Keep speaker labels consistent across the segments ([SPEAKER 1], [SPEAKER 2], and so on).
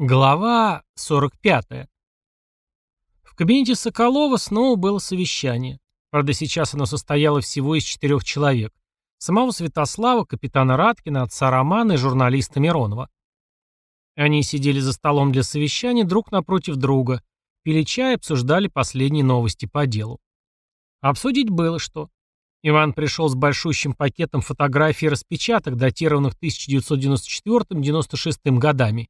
[SPEAKER 1] Глава 45. В кабинете Соколова снова было совещание. Правда, сейчас оно состояло всего из четырех человек. Самого Святослава, капитана Раткина, отца Романа и журналиста Миронова. Они сидели за столом для совещания друг напротив друга, пили чай и обсуждали последние новости по делу. Обсудить было что. Иван пришел с большущим пакетом фотографий и распечаток, датированных 1994-96 годами.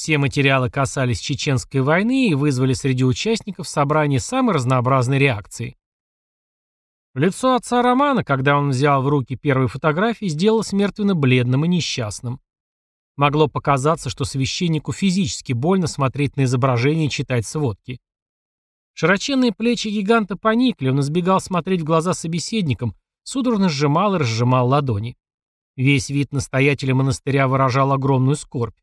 [SPEAKER 1] Все материалы касались Чеченской войны и вызвали среди участников собрания самой разнообразной реакции. Лицо отца Романа, когда он взял в руки первые фотографии, сделалось мертвенно-бледным и несчастным. Могло показаться, что священнику физически больно смотреть на изображение и читать сводки. Широченные плечи гиганта поникли, он избегал смотреть в глаза собеседникам, судорожно сжимал и разжимал ладони. Весь вид настоятеля монастыря выражал огромную скорбь.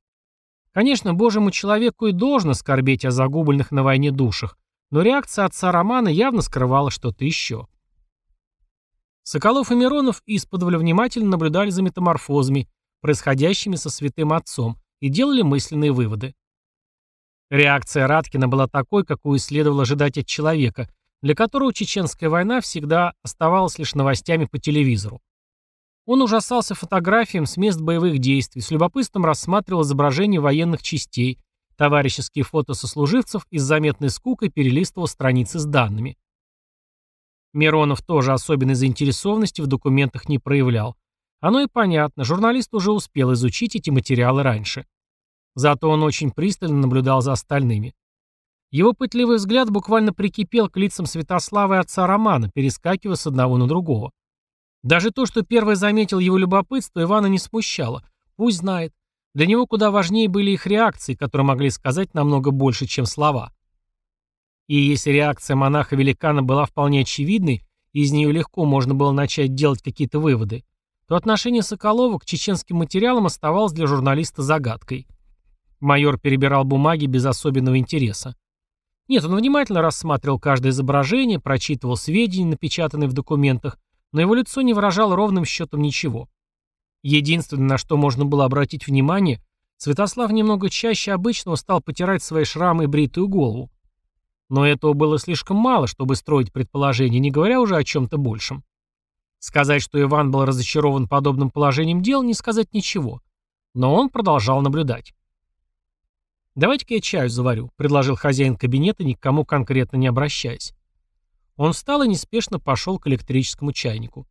[SPEAKER 1] Конечно, божьему человеку и должно скорбеть о загубленных на войне душах, но реакция отца Романа явно скрывала что-то еще. Соколов и Миронов исподволь внимательно наблюдали за метаморфозами, происходящими со святым отцом, и делали мысленные выводы. Реакция Раткина была такой, какую следовало ожидать от человека, для которого чеченская война всегда оставалась лишь новостями по телевизору. Он ужасался фотографиям с мест боевых действий, с любопытством рассматривал изображения военных частей, товарищеские фото сослуживцев и с заметной скукой перелистывал страницы с данными. Миронов тоже особенной заинтересованности в документах не проявлял. Оно и понятно, журналист уже успел изучить эти материалы раньше. Зато он очень пристально наблюдал за остальными. Его пытливый взгляд буквально прикипел к лицам Святослава и отца Романа, перескакивая с одного на другого. Даже то, что первый заметил его любопытство, Ивана не смущало. Пусть знает. Для него куда важнее были их реакции, которые могли сказать намного больше, чем слова. И если реакция монаха-великана была вполне очевидной, и из нее легко можно было начать делать какие-то выводы, то отношение Соколова к чеченским материалам оставалось для журналиста загадкой. Майор перебирал бумаги без особенного интереса. Нет, он внимательно рассматривал каждое изображение, прочитывал сведения, напечатанные в документах, но его лицо не выражало ровным счетом ничего. Единственное, на что можно было обратить внимание, Святослав немного чаще обычного стал потирать свои шрамы и бритую голову. Но этого было слишком мало, чтобы строить предположение, не говоря уже о чем-то большем. Сказать, что Иван был разочарован подобным положением дел, не сказать ничего. Но он продолжал наблюдать. «Давайте-ка я чаю заварю», — предложил хозяин кабинета, никому конкретно не обращаясь. Он встал и неспешно пошел к электрическому чайнику.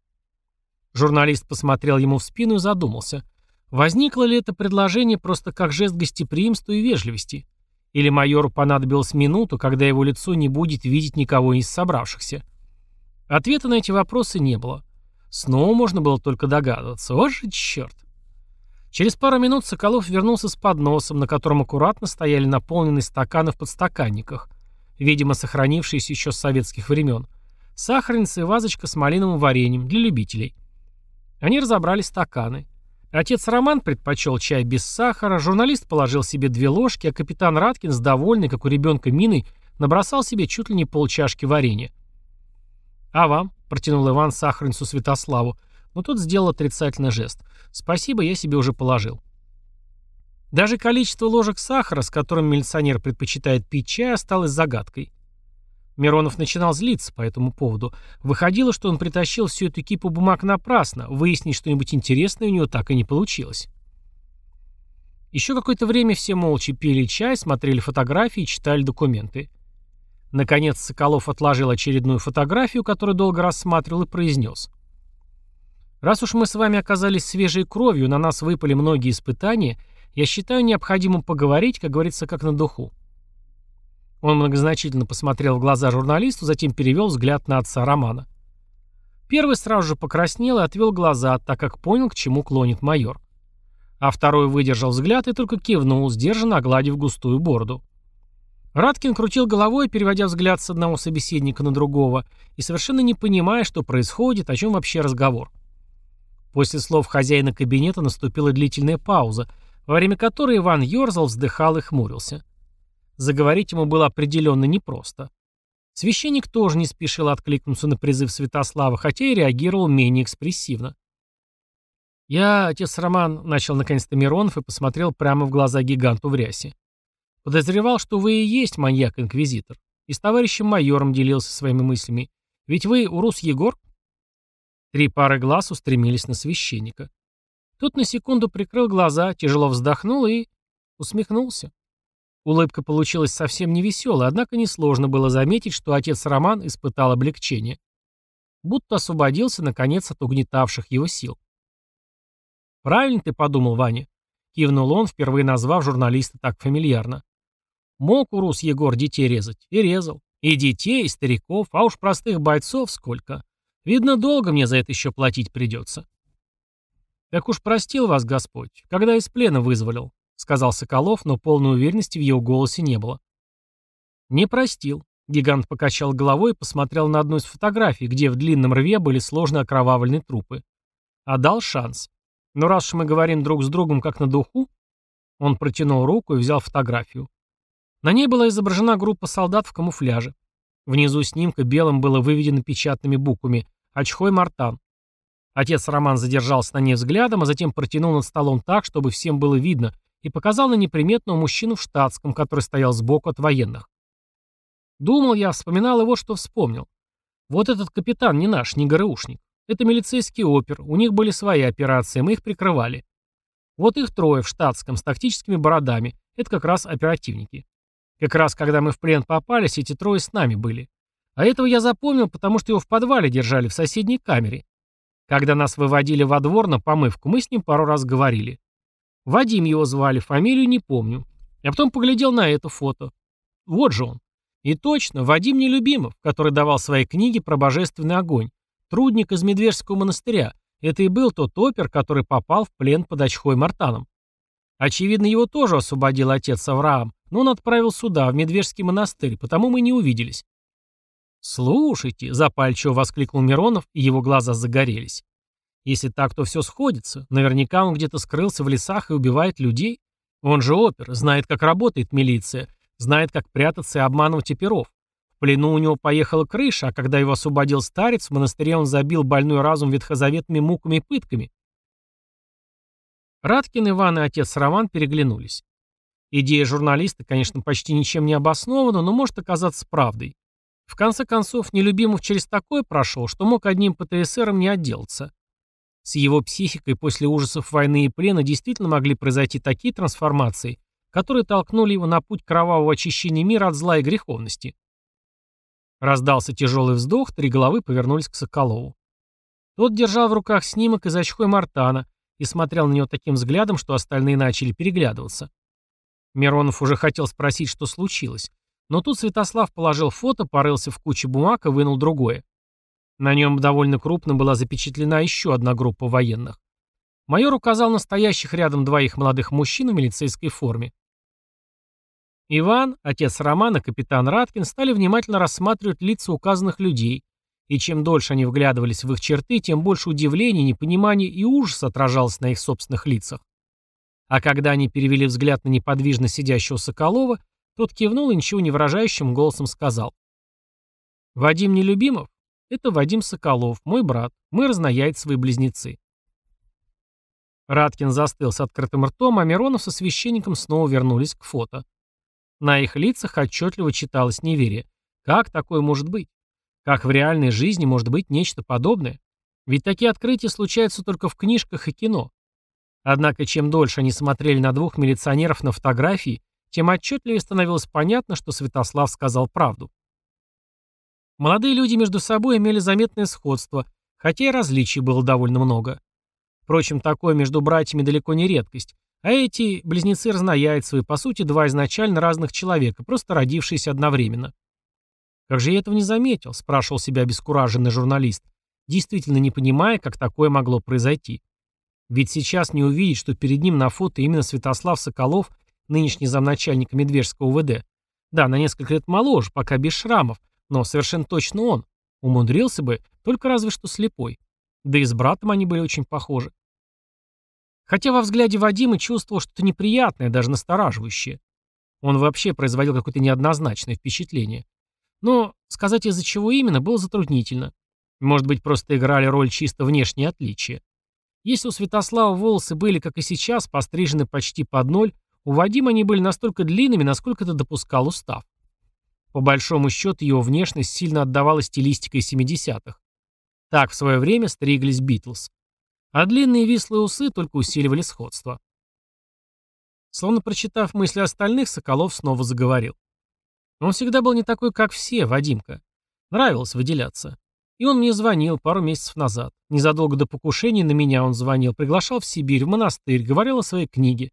[SPEAKER 1] Журналист посмотрел ему в спину и задумался. Возникло ли это предложение просто как жест гостеприимства и вежливости? Или майору понадобилось минуту, когда его лицо не будет видеть никого из собравшихся? Ответа на эти вопросы не было. Снова можно было только догадываться. Вот же черт. Через пару минут Соколов вернулся с подносом, на котором аккуратно стояли наполненные стаканы в подстаканниках видимо, сохранившиеся еще с советских времен, сахарница и вазочка с малиновым вареньем для любителей. Они разобрали стаканы. Отец Роман предпочел чай без сахара, журналист положил себе две ложки, а капитан Раткин с довольной, как у ребенка миной, набросал себе чуть ли не полчашки варенья. «А вам?» — протянул Иван сахарницу Святославу, но тот сделал отрицательный жест. «Спасибо, я себе уже положил». Даже количество ложек сахара, с которым милиционер предпочитает пить чай, осталось загадкой. Миронов начинал злиться по этому поводу. Выходило, что он притащил всю эту кипу бумаг напрасно, выяснить что-нибудь интересное у него так и не получилось. Еще какое-то время все молча пили чай, смотрели фотографии и читали документы. Наконец Соколов отложил очередную фотографию, которую долго рассматривал, и произнес. «Раз уж мы с вами оказались свежей кровью, на нас выпали многие испытания — я считаю необходимым поговорить, как говорится, как на духу. Он многозначительно посмотрел в глаза журналисту, затем перевел взгляд на отца Романа. Первый сразу же покраснел и отвел глаза, так как понял, к чему клонит майор. А второй выдержал взгляд и только кивнул, сдержанно огладив густую бороду. Радкин крутил головой, переводя взгляд с одного собеседника на другого, и совершенно не понимая, что происходит, о чем вообще разговор. После слов хозяина кабинета наступила длительная пауза, во время которой Иван ерзал, вздыхал и хмурился. Заговорить ему было определенно непросто. Священник тоже не спешил откликнуться на призыв Святослава, хотя и реагировал менее экспрессивно. «Я, отец Роман», — начал наконец-то Миронов и посмотрел прямо в глаза гиганту в рясе. Подозревал, что вы и есть маньяк-инквизитор. И с товарищем майором делился своими мыслями. Ведь вы Урус Егор?» Три пары глаз устремились на священника. Тот на секунду прикрыл глаза, тяжело вздохнул и... усмехнулся. Улыбка получилась совсем невеселой, однако несложно было заметить, что отец Роман испытал облегчение. Будто освободился, наконец, от угнетавших его сил. «Правильно ты подумал, Ваня?» — кивнул он, впервые назвав журналиста так фамильярно. «Мог урус Егор детей резать, и резал. И детей, и стариков, а уж простых бойцов сколько. Видно, долго мне за это еще платить придется». «Так уж простил вас Господь, когда из плена вызволил», — сказал Соколов, но полной уверенности в его голосе не было. «Не простил». Гигант покачал головой и посмотрел на одну из фотографий, где в длинном рве были сложно окровавленные трупы. А дал шанс. Но раз уж мы говорим друг с другом как на духу, он протянул руку и взял фотографию. На ней была изображена группа солдат в камуфляже. Внизу снимка белым было выведено печатными буквами «Очхой Мартан». Отец Роман задержался на ней взглядом, а затем протянул над столом так, чтобы всем было видно, и показал на неприметного мужчину в штатском, который стоял сбоку от военных. Думал я, вспоминал его, что вспомнил. Вот этот капитан не наш, не ГРУшник. Это милицейский опер, у них были свои операции, мы их прикрывали. Вот их трое в штатском, с тактическими бородами, это как раз оперативники. Как раз когда мы в плен попались, эти трое с нами были. А этого я запомнил, потому что его в подвале держали, в соседней камере. Когда нас выводили во двор на помывку, мы с ним пару раз говорили. Вадим его звали, фамилию не помню. Я потом поглядел на это фото. Вот же он. И точно, Вадим Нелюбимов, который давал свои книги про божественный огонь. Трудник из Медвежского монастыря. Это и был тот опер, который попал в плен под очхой Мартаном. Очевидно, его тоже освободил отец Авраам, но он отправил сюда, в Медвежский монастырь, потому мы не увиделись. «Слушайте», — запальчиво воскликнул Миронов, и его глаза загорелись. Если так, то все сходится. Наверняка он где-то скрылся в лесах и убивает людей. Он же опер, знает, как работает милиция, знает, как прятаться и обманывать оперов. В плену у него поехала крыша, а когда его освободил старец, в монастыре он забил больной разум ветхозаветными муками и пытками. Радкин, Иван и отец Роман переглянулись. Идея журналиста, конечно, почти ничем не обоснована, но может оказаться правдой. В конце концов, Нелюбимов через такое прошел, что мог одним ПТСРом не отделаться. С его психикой после ужасов войны и плена действительно могли произойти такие трансформации, которые толкнули его на путь кровавого очищения мира от зла и греховности. Раздался тяжелый вздох, три головы повернулись к Соколову. Тот держал в руках снимок из очкой Мартана и смотрел на него таким взглядом, что остальные начали переглядываться. Миронов уже хотел спросить, что случилось, но тут Святослав положил фото, порылся в куче бумаг и вынул другое. На нем довольно крупно была запечатлена еще одна группа военных. Майор указал на стоящих рядом двоих молодых мужчин в милицейской форме. Иван, отец Романа, капитан Раткин стали внимательно рассматривать лица указанных людей, и чем дольше они вглядывались в их черты, тем больше удивления, непонимания и ужаса отражалось на их собственных лицах. А когда они перевели взгляд на неподвижно сидящего Соколова, тот кивнул и ничего не выражающим голосом сказал. «Вадим Нелюбимов? Это Вадим Соколов, мой брат. Мы разнояйцевые близнецы. Раткин застыл с открытым ртом, а Миронов со священником снова вернулись к фото. На их лицах отчетливо читалось неверие. Как такое может быть? Как в реальной жизни может быть нечто подобное? Ведь такие открытия случаются только в книжках и кино. Однако чем дольше они смотрели на двух милиционеров на фотографии, тем отчетливее становилось понятно, что Святослав сказал правду. Молодые люди между собой имели заметное сходство, хотя и различий было довольно много. Впрочем, такое между братьями далеко не редкость, а эти близнецы разнояйцевые, по сути, два изначально разных человека, просто родившиеся одновременно. «Как же я этого не заметил?» – спрашивал себя обескураженный журналист, действительно не понимая, как такое могло произойти. Ведь сейчас не увидеть, что перед ним на фото именно Святослав Соколов, нынешний замначальника Медвежского УВД. Да, на несколько лет моложе, пока без шрамов, но совершенно точно он. Умудрился бы, только разве что слепой. Да и с братом они были очень похожи. Хотя во взгляде Вадима чувствовал что-то неприятное, даже настораживающее. Он вообще производил какое-то неоднозначное впечатление. Но сказать из-за чего именно было затруднительно. Может быть, просто играли роль чисто внешние отличия. Если у Святослава волосы были, как и сейчас, пострижены почти под ноль, У Вадима они были настолько длинными, насколько это допускал устав. По большому счету его внешность сильно отдавала стилистикой 70-х. Так в свое время стриглись Битлз. А длинные вислые усы только усиливали сходство. Словно прочитав мысли остальных, Соколов снова заговорил. Он всегда был не такой, как все, Вадимка. Нравилось выделяться. И он мне звонил пару месяцев назад. Незадолго до покушения на меня он звонил, приглашал в Сибирь, в монастырь, говорил о своей книге.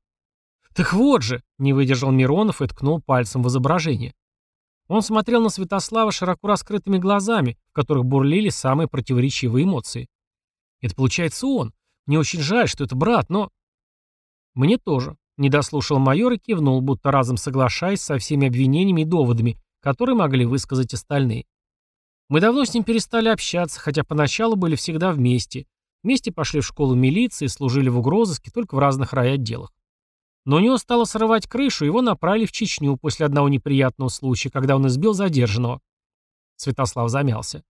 [SPEAKER 1] «Так вот же!» — не выдержал Миронов и ткнул пальцем в изображение. Он смотрел на Святослава широко раскрытыми глазами, в которых бурлили самые противоречивые эмоции. «Это получается он. Мне очень жаль, что это брат, но...» «Мне тоже», — не дослушал майор и кивнул, будто разом соглашаясь со всеми обвинениями и доводами, которые могли высказать остальные. Мы давно с ним перестали общаться, хотя поначалу были всегда вместе. Вместе пошли в школу милиции, служили в угрозыске, только в разных райотделах. Но у него стало срывать крышу, его направили в Чечню после одного неприятного случая, когда он избил задержанного. Святослав замялся.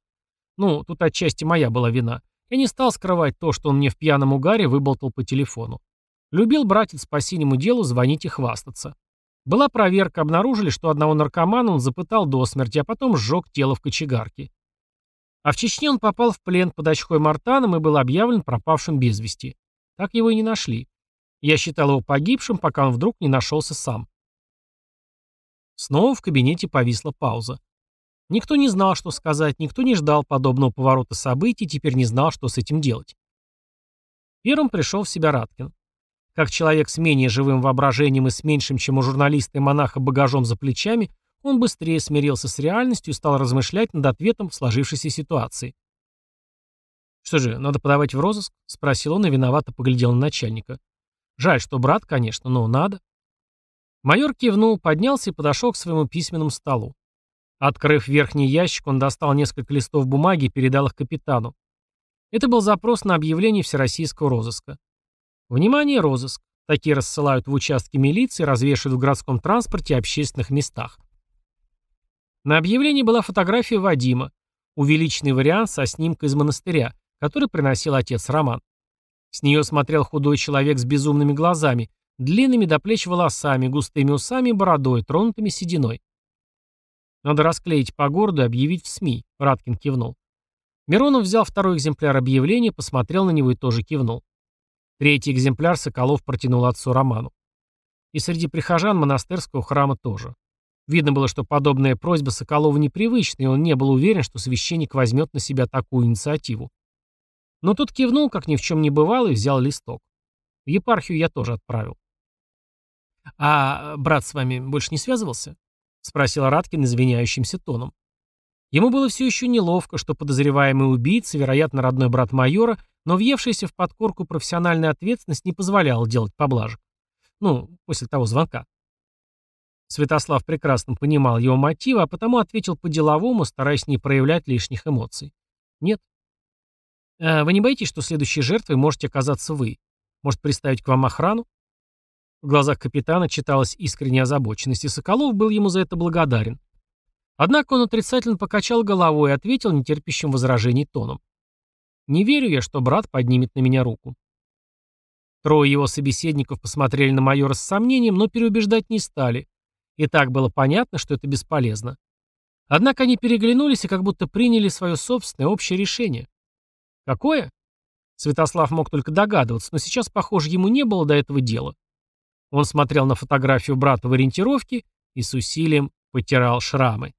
[SPEAKER 1] Ну, тут отчасти моя была вина. Я не стал скрывать то, что он мне в пьяном угаре выболтал по телефону. Любил братец по синему делу звонить и хвастаться. Была проверка, обнаружили, что одного наркомана он запытал до смерти, а потом сжег тело в кочегарке. А в Чечне он попал в плен под очкой Мартаном и был объявлен пропавшим без вести. Так его и не нашли. Я считал его погибшим, пока он вдруг не нашелся сам. Снова в кабинете повисла пауза. Никто не знал, что сказать, никто не ждал подобного поворота событий, теперь не знал, что с этим делать. Первым пришел в себя Раткин. Как человек с менее живым воображением и с меньшим, чем у журналиста и монаха багажом за плечами, он быстрее смирился с реальностью и стал размышлять над ответом в сложившейся ситуации. «Что же, надо подавать в розыск?» — спросил он и виновато поглядел на начальника. «Жаль, что брат, конечно, но надо». Майор кивнул, поднялся и подошел к своему письменному столу. Открыв верхний ящик, он достал несколько листов бумаги и передал их капитану. Это был запрос на объявление всероссийского розыска. Внимание, розыск. Такие рассылают в участки милиции, развешивают в городском транспорте и общественных местах. На объявлении была фотография Вадима, увеличенный вариант со снимкой из монастыря, который приносил отец Роман. С нее смотрел худой человек с безумными глазами, длинными до плеч волосами, густыми усами и бородой, тронутыми сединой. «Надо расклеить по городу и объявить в СМИ», — Раткин кивнул. Миронов взял второй экземпляр объявления, посмотрел на него и тоже кивнул. Третий экземпляр Соколов протянул отцу Роману. И среди прихожан монастырского храма тоже. Видно было, что подобная просьба Соколова непривычна, и он не был уверен, что священник возьмет на себя такую инициативу. Но тут кивнул, как ни в чем не бывало, и взял листок. В епархию я тоже отправил. «А брат с вами больше не связывался?» — спросил Раткин извиняющимся тоном. Ему было все еще неловко, что подозреваемый убийца, вероятно, родной брат майора, но въевшаяся в подкорку профессиональная ответственность не позволяла делать поблажек. Ну, после того звонка. Святослав прекрасно понимал его мотивы, а потому ответил по-деловому, стараясь не проявлять лишних эмоций. Нет. А вы не боитесь, что следующей жертвой можете оказаться вы? Может, приставить к вам охрану? В глазах капитана читалась искренняя озабоченность, и Соколов был ему за это благодарен. Однако он отрицательно покачал головой и ответил нетерпящим возражений тоном. Не верю я, что брат поднимет на меня руку. Трое его собеседников посмотрели на майора с сомнением, но переубеждать не стали. И так было понятно, что это бесполезно. Однако они переглянулись и как будто приняли свое собственное общее решение. Какое? Святослав мог только догадываться, но сейчас, похоже, ему не было до этого дела. Он смотрел на фотографию брата в ориентировке и с усилием потирал шрамы.